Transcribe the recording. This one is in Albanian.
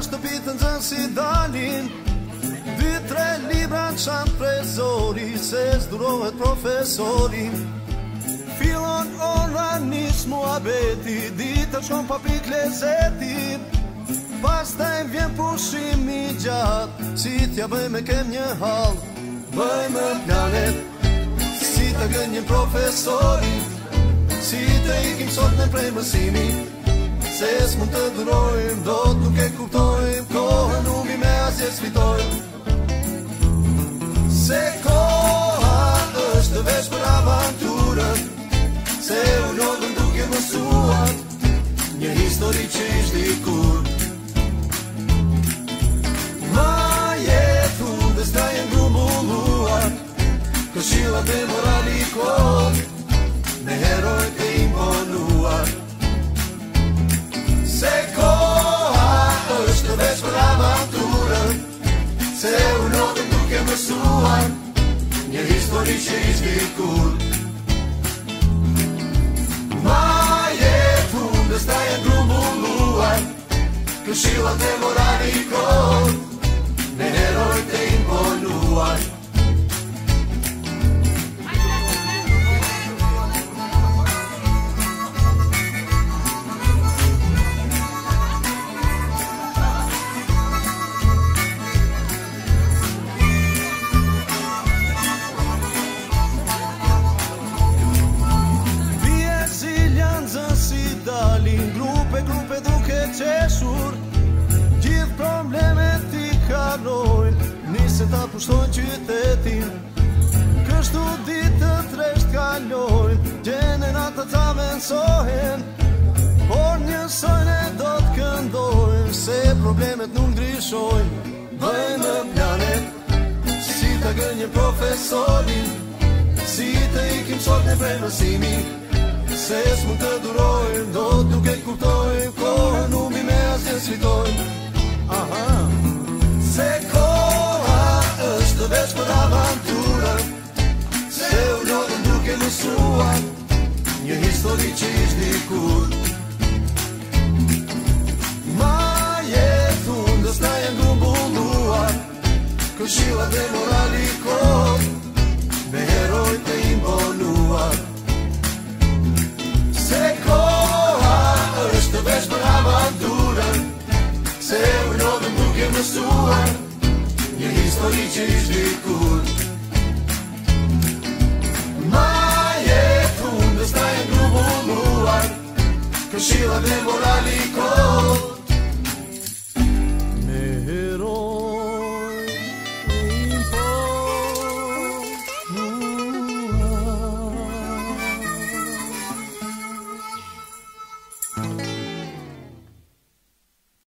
shtëpitën zën si dalin Dy tre libra në qanë prezori Se zdurohet profesori Filon ora njës mua beti Ditë të shkon papik lezeti Pas të e vjen pushimi gjatë Si tja bëjmë e kem një hal Bëjmë planet Si të gënjën profesori Si të ikim sot në prej mësimi ses mund të durojmë Do të nuk e kuptojmë Kohë nuk i me asje s'fitojmë Se koha është vesh për avanturën Se u lodhëm duke mësuar she's been cool. Moje funde staje grubu luaj, kršila te ne te ta pushton qytetin Kështu ditë të tresht kalojnë Gjenën atë të ta vensohen Por një sëne do të këndohen Se problemet nuk drishojnë Bëjnë në planet Si të gënë një profesorin Si të ikim sot në prej mësimi Se së mund të durojnë Do të duke kuptojnë Kohën umi me asë një svitojnë shkruan Një histori që ishtë dikur Ma jetë unë dësta e në grumbulluar Këshila dhe moralikon Me heroj të imponuar Se koha është të vesh për avanturën Se u në dhe mbuke mësuar Një histori që ishtë dikur Një histori që ishtë dikur Cause she loved him more I he could.